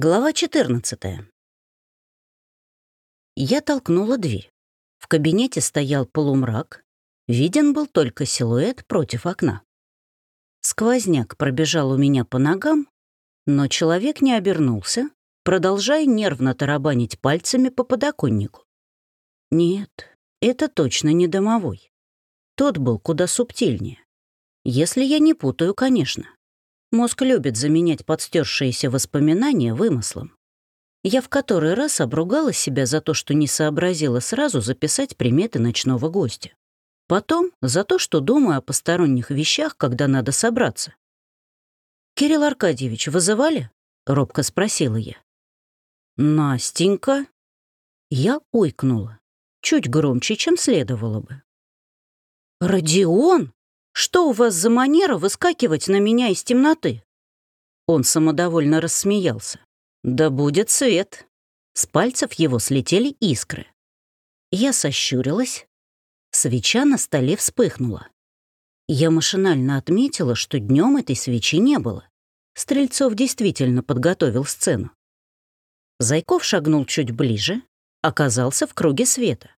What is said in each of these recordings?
Глава 14. Я толкнула дверь. В кабинете стоял полумрак. Виден был только силуэт против окна. Сквозняк пробежал у меня по ногам, но человек не обернулся, продолжая нервно тарабанить пальцами по подоконнику. Нет, это точно не домовой. Тот был куда субтильнее. Если я не путаю, конечно. Мозг любит заменять подстершиеся воспоминания вымыслом. Я в который раз обругала себя за то, что не сообразила сразу записать приметы ночного гостя. Потом за то, что думаю о посторонних вещах, когда надо собраться. «Кирилл Аркадьевич, вызывали?» — робко спросила я. «Настенька?» Я ойкнула, чуть громче, чем следовало бы. «Родион?» Что у вас за манера выскакивать на меня из темноты?» Он самодовольно рассмеялся. «Да будет свет!» С пальцев его слетели искры. Я сощурилась. Свеча на столе вспыхнула. Я машинально отметила, что днем этой свечи не было. Стрельцов действительно подготовил сцену. Зайков шагнул чуть ближе, оказался в круге света.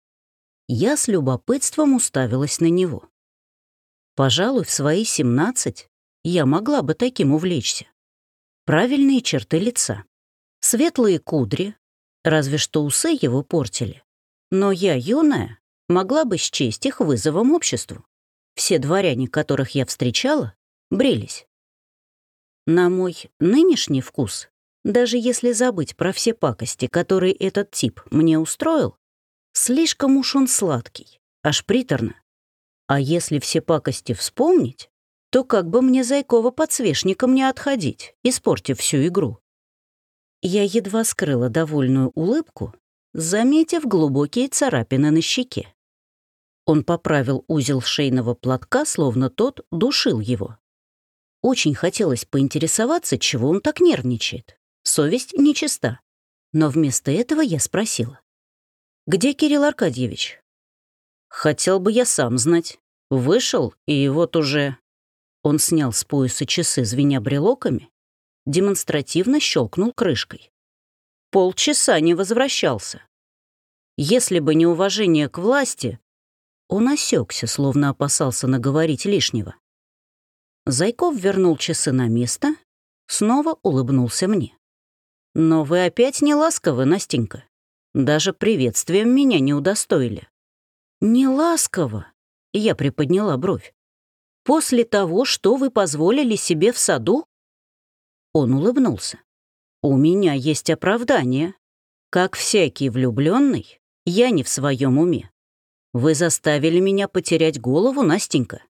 Я с любопытством уставилась на него. Пожалуй, в свои 17 я могла бы таким увлечься. Правильные черты лица, светлые кудри, разве что усы его портили. Но я, юная, могла бы счесть их вызовом обществу. Все дворяне, которых я встречала, брились. На мой нынешний вкус, даже если забыть про все пакости, которые этот тип мне устроил, слишком уж он сладкий, аж приторно. А если все пакости вспомнить, то как бы мне Зайкова подсвечником не отходить, испортив всю игру. Я едва скрыла довольную улыбку, заметив глубокие царапины на щеке. Он поправил узел шейного платка, словно тот душил его. Очень хотелось поинтересоваться, чего он так нервничает. Совесть нечиста. Но вместо этого я спросила. «Где Кирилл Аркадьевич?» Хотел бы я сам знать. Вышел, и вот уже... Он снял с пояса часы, звеня брелоками, демонстративно щелкнул крышкой. Полчаса не возвращался. Если бы не уважение к власти, он осекся, словно опасался наговорить лишнего. Зайков вернул часы на место, снова улыбнулся мне. «Но вы опять не ласковы, Настенька. Даже приветствием меня не удостоили». «Не ласково?» — я приподняла бровь. «После того, что вы позволили себе в саду?» Он улыбнулся. «У меня есть оправдание. Как всякий влюбленный, я не в своем уме. Вы заставили меня потерять голову, Настенька».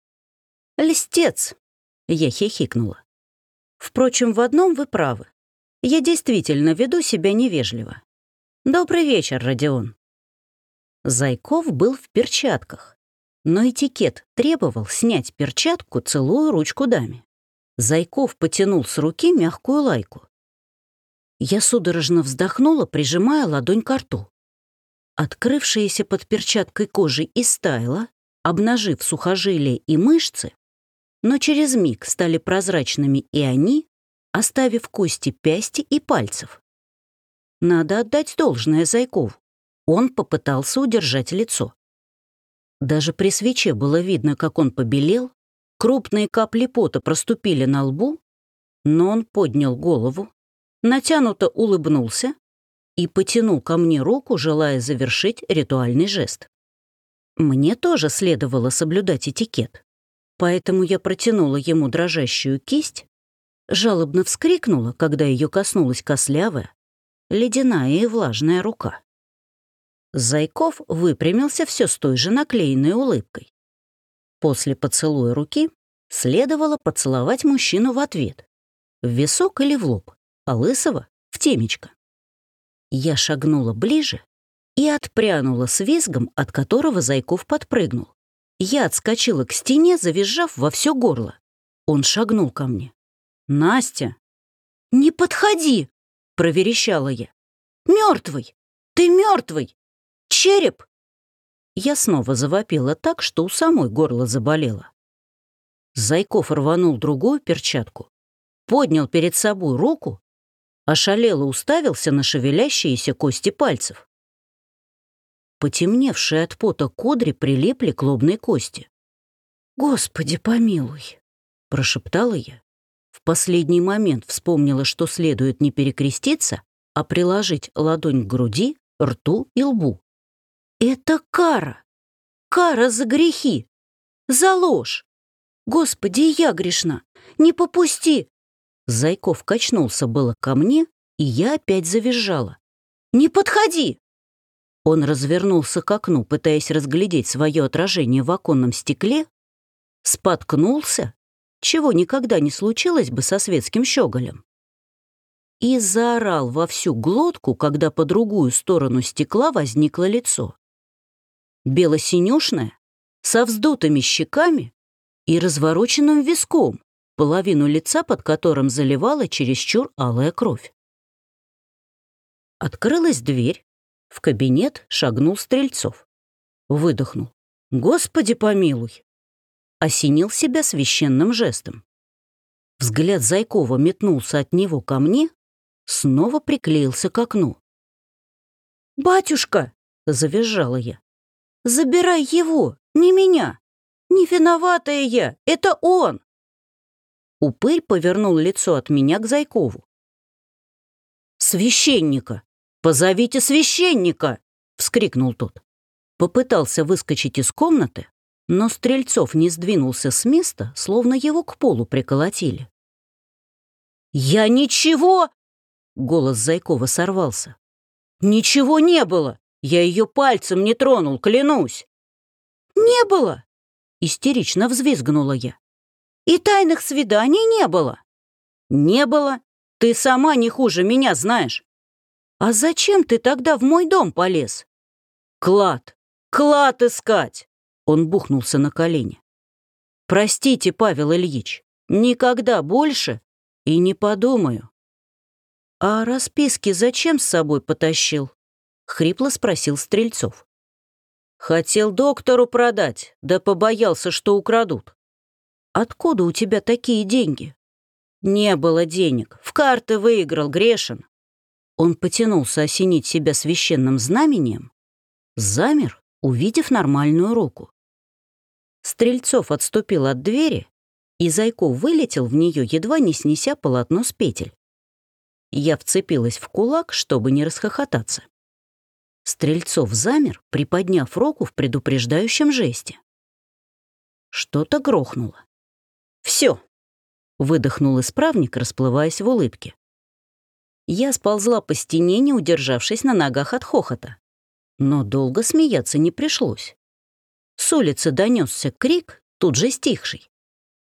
«Листец!» — я хихикнула. «Впрочем, в одном вы правы. Я действительно веду себя невежливо. Добрый вечер, Родион». Зайков был в перчатках, но этикет требовал снять перчатку, целую ручку даме. Зайков потянул с руки мягкую лайку. Я судорожно вздохнула, прижимая ладонь к рту. Открывшаяся под перчаткой кожи истаяла, обнажив сухожилия и мышцы, но через миг стали прозрачными и они, оставив кости пясти и пальцев. Надо отдать должное Зайкову. Он попытался удержать лицо. Даже при свече было видно, как он побелел, крупные капли пота проступили на лбу, но он поднял голову, натянуто улыбнулся и потянул ко мне руку, желая завершить ритуальный жест. Мне тоже следовало соблюдать этикет, поэтому я протянула ему дрожащую кисть, жалобно вскрикнула, когда ее коснулась кослявая, ледяная и влажная рука. Зайков выпрямился все с той же наклеенной улыбкой. После поцелуя руки следовало поцеловать мужчину в ответ. В висок или в лоб, а лысого — в темечко. Я шагнула ближе и отпрянула с визгом, от которого Зайков подпрыгнул. Я отскочила к стене, завизжав во все горло. Он шагнул ко мне. «Настя!» «Не подходи!» — проверещала я. «Мертвый! Ты мертвый! Череп!» Я снова завопила так, что у самой горло заболело. Зайков рванул другую перчатку, поднял перед собой руку, ошалело уставился на шевелящиеся кости пальцев. Потемневшие от пота кудри прилипли к лобной кости. «Господи, помилуй!» — прошептала я. В последний момент вспомнила, что следует не перекреститься, а приложить ладонь к груди, рту и лбу. «Это кара! Кара за грехи! За ложь! Господи, я грешна! Не попусти!» Зайков качнулся было ко мне, и я опять завизжала. «Не подходи!» Он развернулся к окну, пытаясь разглядеть свое отражение в оконном стекле, споткнулся, чего никогда не случилось бы со светским щеголем, и заорал во всю глотку, когда по другую сторону стекла возникло лицо. Белосинюшное, со вздутыми щеками и развороченным виском, половину лица под которым заливала чересчур алая кровь. Открылась дверь, в кабинет шагнул Стрельцов. Выдохнул. «Господи помилуй!» Осенил себя священным жестом. Взгляд Зайкова метнулся от него ко мне, снова приклеился к окну. «Батюшка!» — завизжала я. «Забирай его, не меня! Не виноватая я, это он!» Упырь повернул лицо от меня к Зайкову. «Священника! Позовите священника!» — вскрикнул тот. Попытался выскочить из комнаты, но Стрельцов не сдвинулся с места, словно его к полу приколотили. «Я ничего!» — голос Зайкова сорвался. «Ничего не было! Я ее пальцем не тронул, клянусь!» «Не было!» — истерично взвизгнула я. «И тайных свиданий не было!» «Не было! Ты сама не хуже меня знаешь!» «А зачем ты тогда в мой дом полез?» «Клад! Клад искать!» Он бухнулся на колени. «Простите, Павел Ильич, никогда больше и не подумаю». «А расписки зачем с собой потащил?» — хрипло спросил Стрельцов. «Хотел доктору продать, да побоялся, что украдут». «Откуда у тебя такие деньги?» «Не было денег. В карты выиграл Грешин». Он потянулся осенить себя священным знамением, замер, увидев нормальную руку. Стрельцов отступил от двери, и Зайков вылетел в нее, едва не снеся полотно с петель. Я вцепилась в кулак, чтобы не расхохотаться. Стрельцов замер, приподняв руку в предупреждающем жесте. Что-то грохнуло. «Все!» — выдохнул исправник, расплываясь в улыбке. Я сползла по стене, не удержавшись на ногах от хохота. Но долго смеяться не пришлось. С улицы донесся крик, тут же стихший.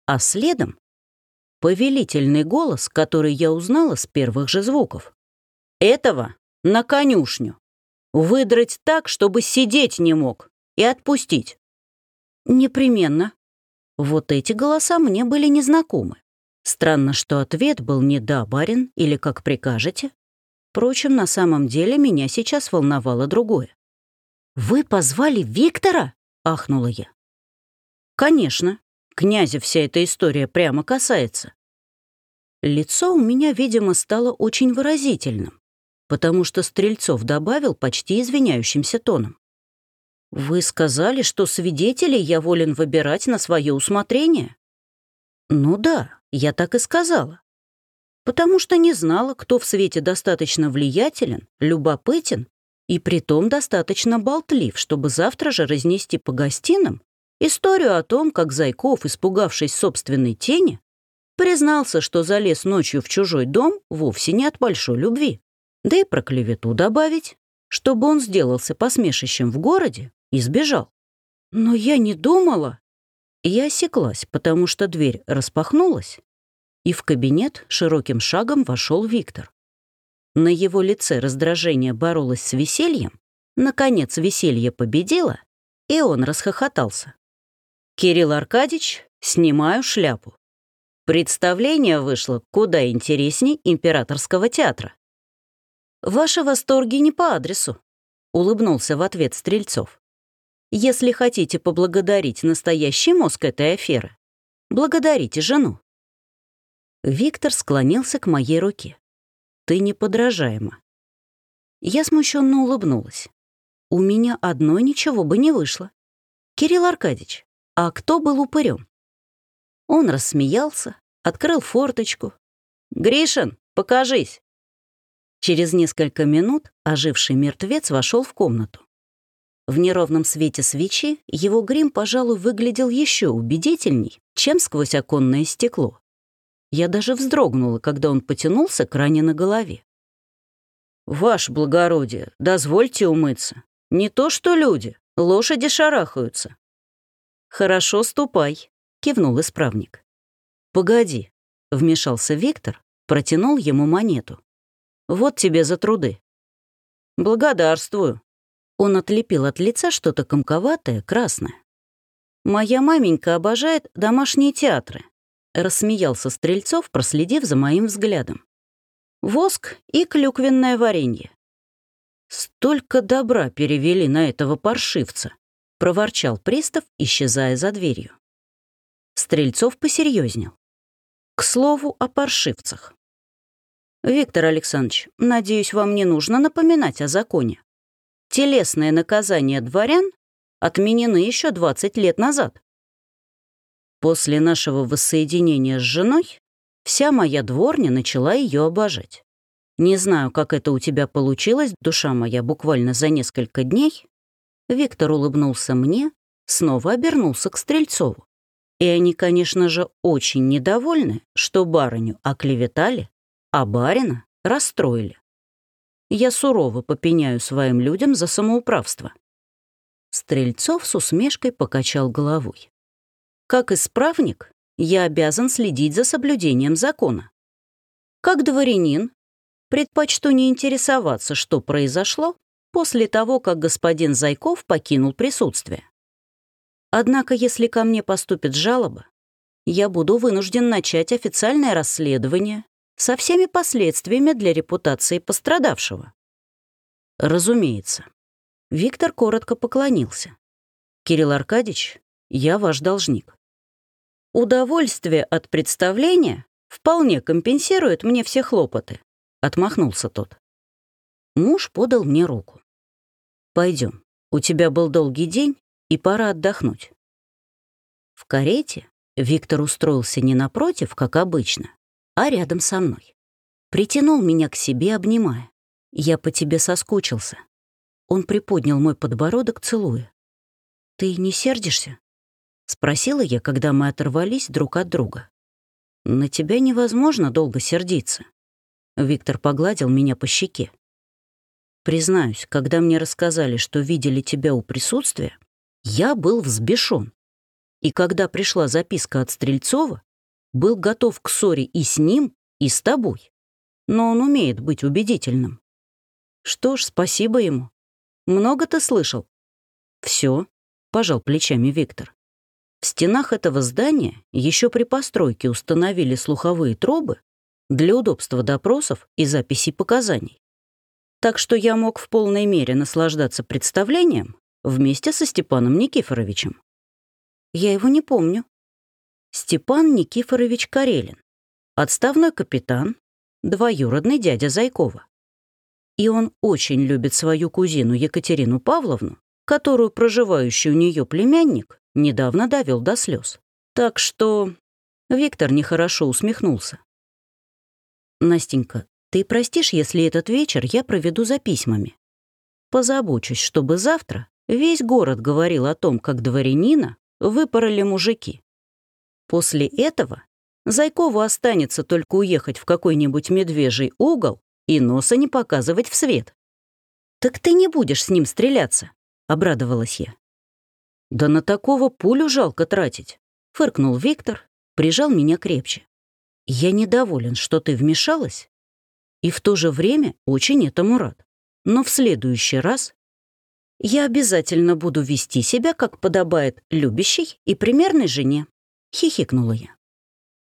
А следом — повелительный голос, который я узнала с первых же звуков. «Этого на конюшню. Выдрать так, чтобы сидеть не мог, и отпустить». «Непременно». Вот эти голоса мне были незнакомы. Странно, что ответ был не «да, барин» или «как прикажете». Впрочем, на самом деле меня сейчас волновало другое. «Вы позвали Виктора?» — ахнула я. «Конечно, князя вся эта история прямо касается». Лицо у меня, видимо, стало очень выразительным, потому что Стрельцов добавил почти извиняющимся тоном. «Вы сказали, что свидетелей я волен выбирать на свое усмотрение?» «Ну да, я так и сказала. Потому что не знала, кто в свете достаточно влиятелен, любопытен и притом достаточно болтлив, чтобы завтра же разнести по гостиным историю о том, как Зайков, испугавшись собственной тени, признался, что залез ночью в чужой дом вовсе не от большой любви. Да и про клевету добавить, чтобы он сделался посмешищем в городе и сбежал. Но я не думала. Я осеклась, потому что дверь распахнулась, и в кабинет широким шагом вошел Виктор. На его лице раздражение боролось с весельем. Наконец веселье победило, и он расхохотался. «Кирилл Аркадьевич, снимаю шляпу. Представление вышло куда интересней императорского театра». «Ваши восторги не по адресу», — улыбнулся в ответ Стрельцов. «Если хотите поблагодарить настоящий мозг этой аферы, благодарите жену». Виктор склонился к моей руке. ты неподражаема». Я смущенно улыбнулась. У меня одной ничего бы не вышло. Кирилл Аркадьевич, а кто был упырем? Он рассмеялся, открыл форточку. «Гришин, покажись!» Через несколько минут оживший мертвец вошел в комнату. В неровном свете свечи его грим, пожалуй, выглядел еще убедительней, чем сквозь оконное стекло. Я даже вздрогнула, когда он потянулся к ране на голове. «Ваше благородие, дозвольте умыться. Не то что люди, лошади шарахаются». «Хорошо, ступай», — кивнул исправник. «Погоди», — вмешался Виктор, протянул ему монету. Вот тебе за труды». «Благодарствую». Он отлепил от лица что-то комковатое, красное. «Моя маменька обожает домашние театры», — рассмеялся Стрельцов, проследив за моим взглядом. «Воск и клюквенное варенье». «Столько добра перевели на этого паршивца», — проворчал пристав, исчезая за дверью. Стрельцов посерьезнел. К слову о паршивцах. «Виктор Александрович, надеюсь, вам не нужно напоминать о законе. Телесное наказание дворян отменены еще 20 лет назад. После нашего воссоединения с женой вся моя дворня начала ее обожать. Не знаю, как это у тебя получилось, душа моя, буквально за несколько дней. Виктор улыбнулся мне, снова обернулся к Стрельцову. И они, конечно же, очень недовольны, что барыню оклеветали а барина расстроили. Я сурово попеняю своим людям за самоуправство. Стрельцов с усмешкой покачал головой. Как исправник, я обязан следить за соблюдением закона. Как дворянин, предпочту не интересоваться, что произошло после того, как господин Зайков покинул присутствие. Однако, если ко мне поступит жалоба, я буду вынужден начать официальное расследование со всеми последствиями для репутации пострадавшего. Разумеется. Виктор коротко поклонился. Кирилл Аркадьевич, я ваш должник. Удовольствие от представления вполне компенсирует мне все хлопоты, отмахнулся тот. Муж подал мне руку. Пойдем, у тебя был долгий день, и пора отдохнуть. В карете Виктор устроился не напротив, как обычно, а рядом со мной. Притянул меня к себе, обнимая. «Я по тебе соскучился». Он приподнял мой подбородок, целуя. «Ты не сердишься?» — спросила я, когда мы оторвались друг от друга. «На тебя невозможно долго сердиться». Виктор погладил меня по щеке. Признаюсь, когда мне рассказали, что видели тебя у присутствия, я был взбешен. И когда пришла записка от Стрельцова, был готов к ссоре и с ним, и с тобой. Но он умеет быть убедительным. Что ж, спасибо ему. Много ты слышал? Все, пожал плечами Виктор. В стенах этого здания еще при постройке установили слуховые трубы для удобства допросов и записей показаний. Так что я мог в полной мере наслаждаться представлением вместе со Степаном Никифоровичем. Я его не помню, Степан Никифорович Карелин, отставной капитан, двоюродный дядя Зайкова. И он очень любит свою кузину Екатерину Павловну, которую проживающий у нее племянник недавно довел до слез. Так что Виктор нехорошо усмехнулся. «Настенька, ты простишь, если этот вечер я проведу за письмами? Позабочусь, чтобы завтра весь город говорил о том, как дворянина выпороли мужики. После этого Зайкову останется только уехать в какой-нибудь медвежий угол и носа не показывать в свет. «Так ты не будешь с ним стреляться», — обрадовалась я. «Да на такого пулю жалко тратить», — фыркнул Виктор, прижал меня крепче. «Я недоволен, что ты вмешалась, и в то же время очень этому рад. Но в следующий раз я обязательно буду вести себя, как подобает любящей и примерной жене». — хихикнула я.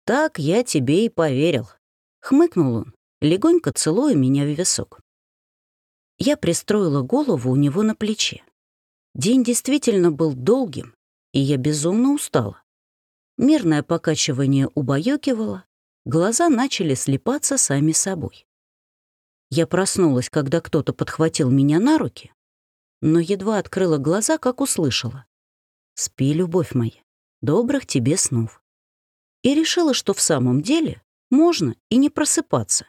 «Так я тебе и поверил», — хмыкнул он, легонько целуя меня в висок. Я пристроила голову у него на плече. День действительно был долгим, и я безумно устала. Мирное покачивание убаюкивало, глаза начали слепаться сами собой. Я проснулась, когда кто-то подхватил меня на руки, но едва открыла глаза, как услышала. «Спи, любовь моя, добрых тебе снов». И решила, что в самом деле можно и не просыпаться.